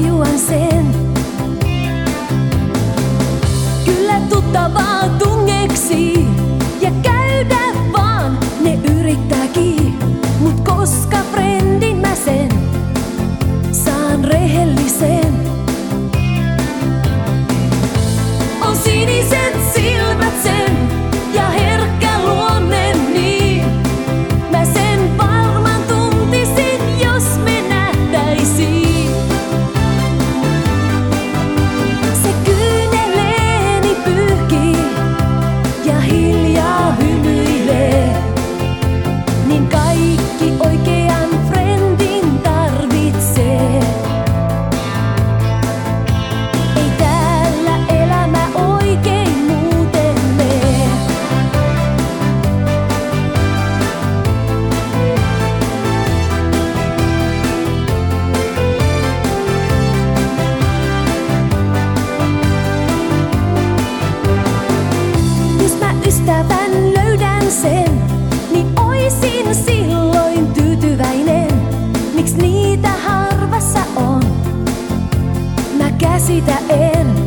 you and say olin silloin tyytyväinen, miksi niitä harvassa on? Mä käsitä en.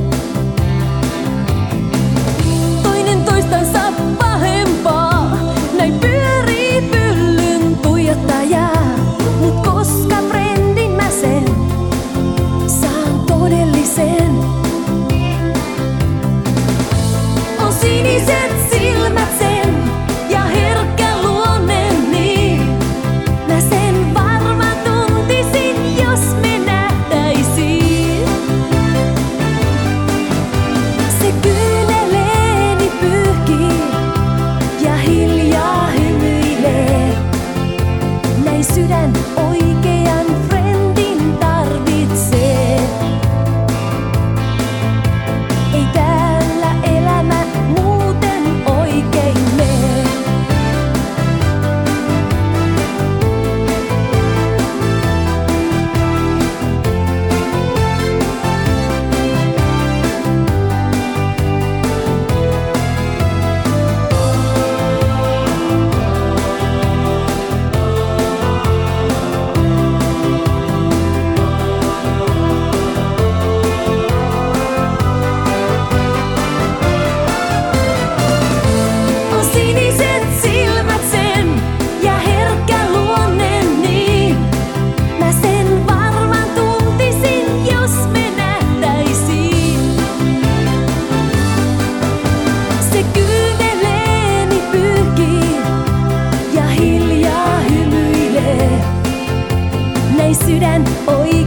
hoy.